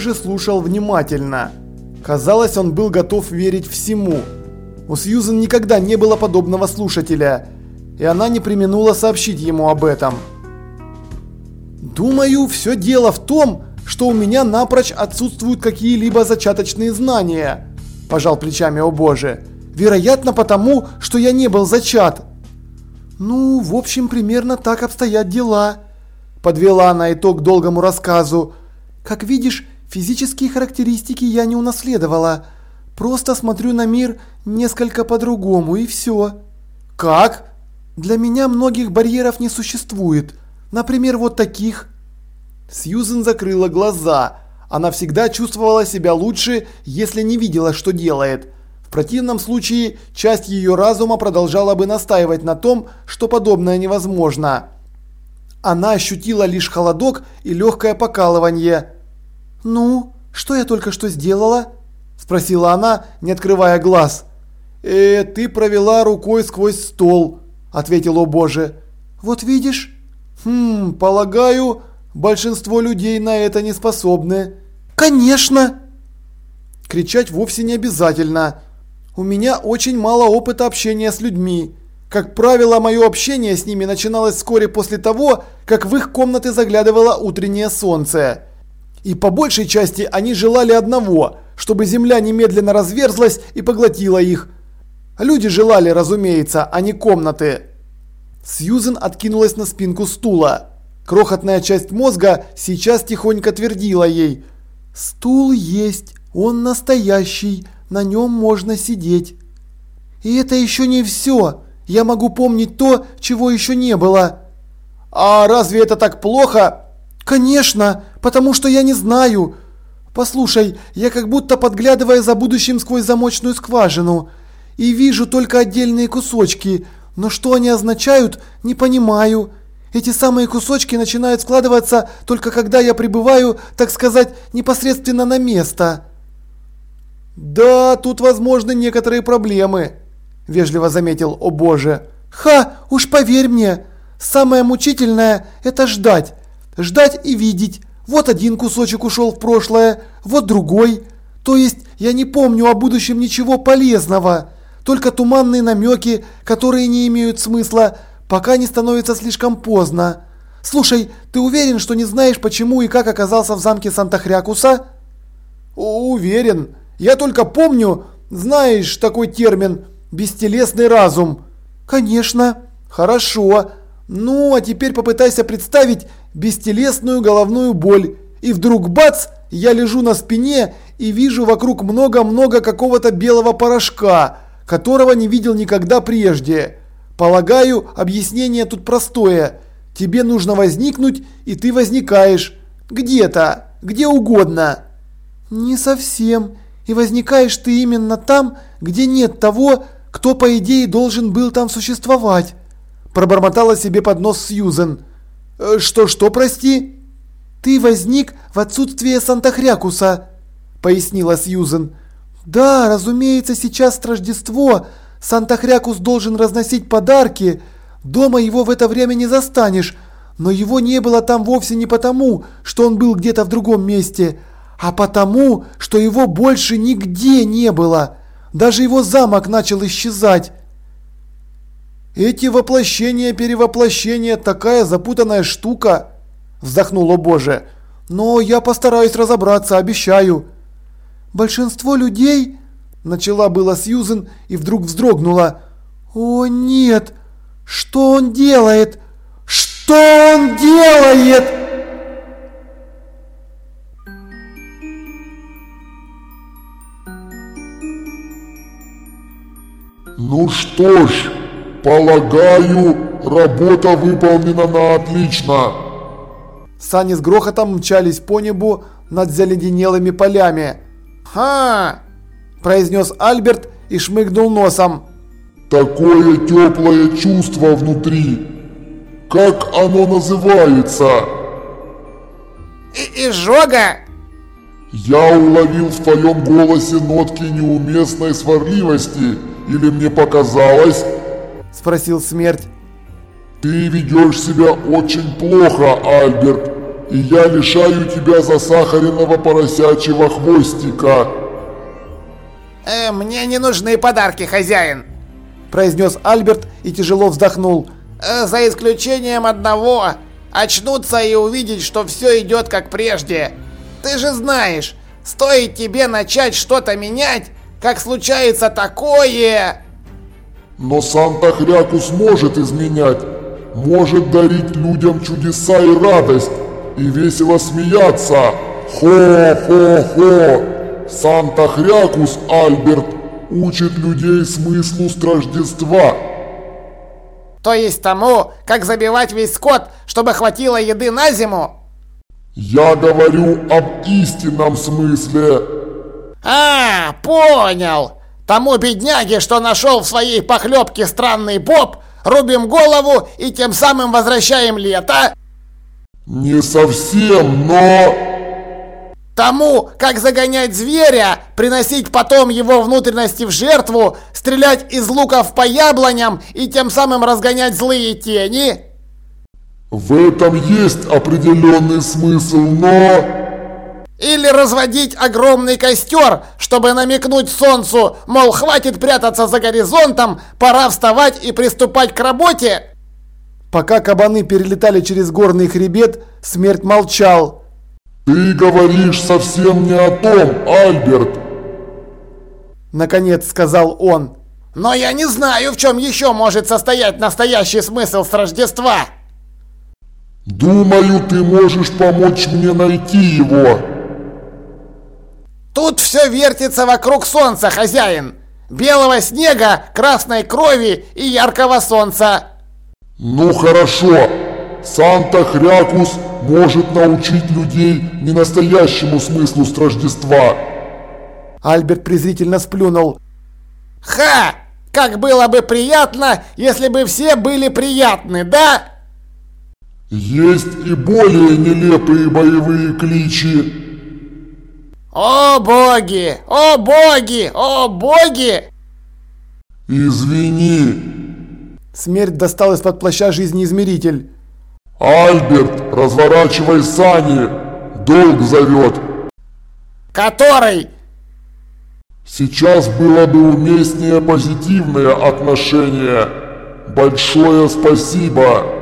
Боже слушал внимательно. Казалось, он был готов верить всему. У Сьюзен никогда не было подобного слушателя, и она не применула сообщить ему об этом. «Думаю, все дело в том, что у меня напрочь отсутствуют какие-либо зачаточные знания», – пожал плечами о боже. «Вероятно потому, что я не был зачат». «Ну, в общем, примерно так обстоят дела», – подвела она итог долгому рассказу. «Как видишь, физические характеристики я не унаследовала. Просто смотрю на мир несколько по-другому и все». «Как?» «Для меня многих барьеров не существует. Например, вот таких». Сьюзен закрыла глаза. Она всегда чувствовала себя лучше, если не видела, что делает. В противном случае, часть ее разума продолжала бы настаивать на том, что подобное невозможно. Она ощутила лишь холодок и легкое покалывание. «Ну, что я только что сделала?» – спросила она, не открывая глаз. «Э, ты провела рукой сквозь стол», – ответил о боже. «Вот видишь?» «Хм, полагаю, Большинство людей на это не способны. Конечно! Кричать вовсе не обязательно. У меня очень мало опыта общения с людьми. Как правило, мое общение с ними начиналось вскоре после того, как в их комнаты заглядывало утреннее солнце. И по большей части они желали одного, чтобы земля немедленно разверзлась и поглотила их. Люди желали, разумеется, а не комнаты. Сьюзен откинулась на спинку стула. Крохотная часть мозга сейчас тихонько твердила ей «Стул есть, он настоящий, на нем можно сидеть». И это еще не все. Я могу помнить то, чего еще не было. А разве это так плохо? Конечно, потому что я не знаю. Послушай, я как будто подглядывая за будущим сквозь замочную скважину. И вижу только отдельные кусочки, но что они означают, не понимаю. Эти самые кусочки начинают складываться только когда я прибываю, так сказать, непосредственно на место. Да, тут возможны некоторые проблемы, вежливо заметил О Боже. Ха, уж поверь мне, самое мучительное это ждать. Ждать и видеть. Вот один кусочек ушел в прошлое, вот другой. То есть я не помню о будущем ничего полезного, только туманные намеки, которые не имеют смысла, пока не становится слишком поздно. Слушай, ты уверен, что не знаешь, почему и как оказался в замке Санта-Хрякуса? Уверен. Я только помню, знаешь такой термин «бестелесный разум». Конечно. Хорошо. Ну, а теперь попытайся представить бестелесную головную боль. И вдруг бац, я лежу на спине и вижу вокруг много-много какого-то белого порошка, которого не видел никогда прежде. Полагаю, объяснение тут простое. Тебе нужно возникнуть, и ты возникаешь. Где-то, где угодно. Не совсем. И возникаешь ты именно там, где нет того, кто по идее должен был там существовать. Пробормотала себе под нос Сьюзен. «Э, прости? Ты возник в отсутствие Санта-Хрякуса, пояснила Сьюзен. Да, разумеется, сейчас Рождество, Санта-Хрякус должен разносить подарки. Дома его в это время не застанешь. Но его не было там вовсе не потому, что он был где-то в другом месте, а потому, что его больше нигде не было. Даже его замок начал исчезать. Эти воплощения-перевоплощения такая запутанная штука, вздохнула Боже. Но я постараюсь разобраться, обещаю. Большинство людей Начала была Сьюзен и вдруг вздрогнула. «О нет! Что он делает? Что он делает?» Ну что ж, полагаю, работа выполнена на отлично. Сани с грохотом мчались по небу над заледенелыми полями. «Ха!» произнес Альберт и шмыгнул носом. Такое теплое чувство внутри. Как оно называется? И изжога? Я уловил в твоем голосе нотки неуместной сварливости, или мне показалось? Спросил смерть. Ты ведешь себя очень плохо, Альберт. и я лишаю тебя засахаренного поросячьего хвостика. Э, мне не нужны подарки, хозяин. произнес Альберт и тяжело вздохнул. Э, за исключением одного. Очнуться и увидеть, что все идет как прежде. Ты же знаешь, стоит тебе начать что-то менять, как случается такое... Но Санта-Хрякус может изменять, может дарить людям чудеса и радость, и весело смеяться. Хо-хо-хо! Санта-Хрякус Альберт учит людей смыслу Страждества. То есть тому, как забивать весь скот, чтобы хватило еды на зиму? Я говорю об истинном смысле. А, понял. Тому бедняге, что нашел в своей похлебке странный боб, рубим голову и тем самым возвращаем лето? Не совсем, но... Тому, как загонять зверя, приносить потом его внутренности в жертву, стрелять из луков по яблоням и тем самым разгонять злые тени? В этом есть определенный смысл, но... Или разводить огромный костер, чтобы намекнуть солнцу, мол, хватит прятаться за горизонтом, пора вставать и приступать к работе? Пока кабаны перелетали через горный хребет, смерть молчал. Ты говоришь совсем не о том, Альберт. Наконец сказал он. Но я не знаю, в чем еще может состоять настоящий смысл с Рождества. Думаю, ты можешь помочь мне найти его. Тут все вертится вокруг солнца, хозяин. Белого снега, красной крови и яркого солнца. Ну хорошо. Санта-Хрякус может научить людей не настоящему смыслу с Рождества. Альберт презрительно сплюнул. Ха! Как было бы приятно, если бы все были приятны, да? Есть и более нелепые боевые кличи. О боги! О боги! О боги! Извини. Смерть достал из-под плаща жизнеизмеритель. Альберт, разворачивай сани. Долг зовет. Который? Сейчас было бы уместнее позитивное отношение. Большое спасибо.